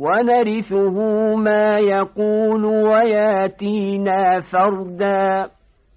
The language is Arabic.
ونرثه ما يقول وياتينا فردا.